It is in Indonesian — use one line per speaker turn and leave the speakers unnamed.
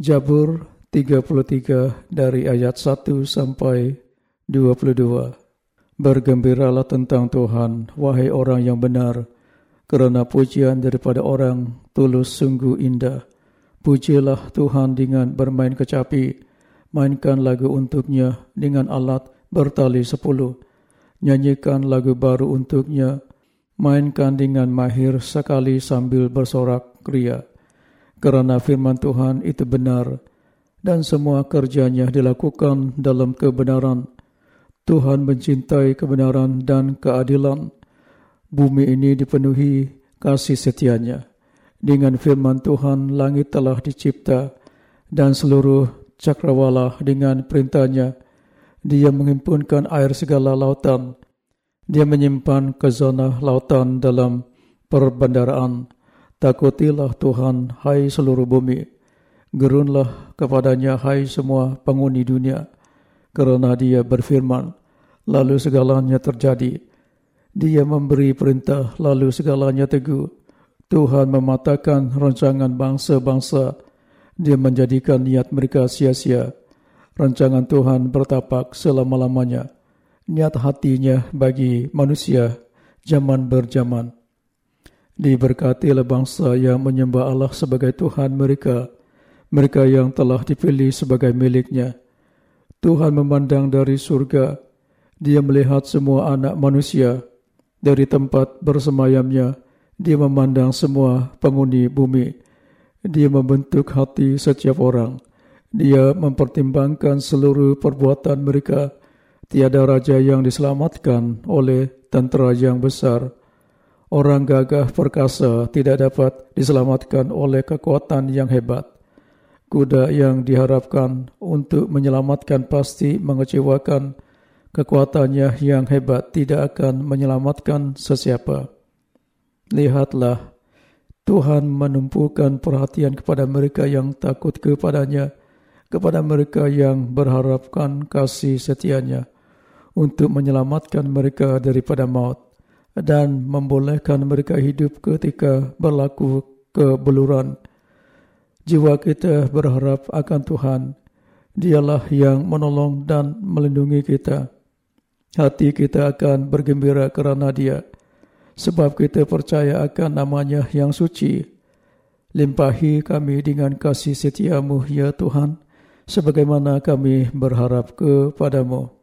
Jabur 33 dari ayat 1 sampai 22. Bergembiralah tentang Tuhan, wahai orang yang benar, kerana pujian daripada orang tulus sungguh indah. Pujilah Tuhan dengan bermain kecapi, mainkan lagu untuknya dengan alat bertali sepuluh. Nyanyikan lagu baru untuknya, mainkan dengan mahir sekali sambil bersorak ria kerana firman Tuhan itu benar dan semua kerjanya dilakukan dalam kebenaran. Tuhan mencintai kebenaran dan keadilan. Bumi ini dipenuhi kasih setianya. Dengan firman Tuhan langit telah dicipta dan seluruh cakrawala dengan perintahnya. Dia menghimpunkan air segala lautan. Dia menyimpan kezona lautan dalam perbendaraan. Takutilah Tuhan, hai seluruh bumi. Gerunlah kepadanya, hai semua penghuni dunia. Kerana dia berfirman, lalu segalanya terjadi. Dia memberi perintah, lalu segalanya teguh. Tuhan mematahkan rancangan bangsa-bangsa. Dia menjadikan niat mereka sia-sia. Rancangan Tuhan bertapak selama-lamanya. Niat hatinya bagi manusia zaman berjaman. Diberkatilah bangsa yang menyembah Allah sebagai Tuhan mereka, mereka yang telah dipilih sebagai miliknya. Tuhan memandang dari surga, dia melihat semua anak manusia. Dari tempat bersemayamnya, dia memandang semua penghuni bumi. Dia membentuk hati setiap orang. Dia mempertimbangkan seluruh perbuatan mereka. Tiada raja yang diselamatkan oleh tentera yang besar. Orang gagah perkasa tidak dapat diselamatkan oleh kekuatan yang hebat. Kuda yang diharapkan untuk menyelamatkan pasti mengecewakan. Kekuatannya yang hebat tidak akan menyelamatkan sesiapa. Lihatlah, Tuhan menumpukan perhatian kepada mereka yang takut kepadanya, kepada mereka yang berharapkan kasih setianya, untuk menyelamatkan mereka daripada maut dan membolehkan mereka hidup ketika berlaku kebeluran. Jiwa kita berharap akan Tuhan. Dialah yang menolong dan melindungi kita. Hati kita akan bergembira kerana dia. Sebab kita percaya akan namanya yang suci. Limpahi kami dengan kasih setiamu ya Tuhan. Sebagaimana kami berharap kepadamu.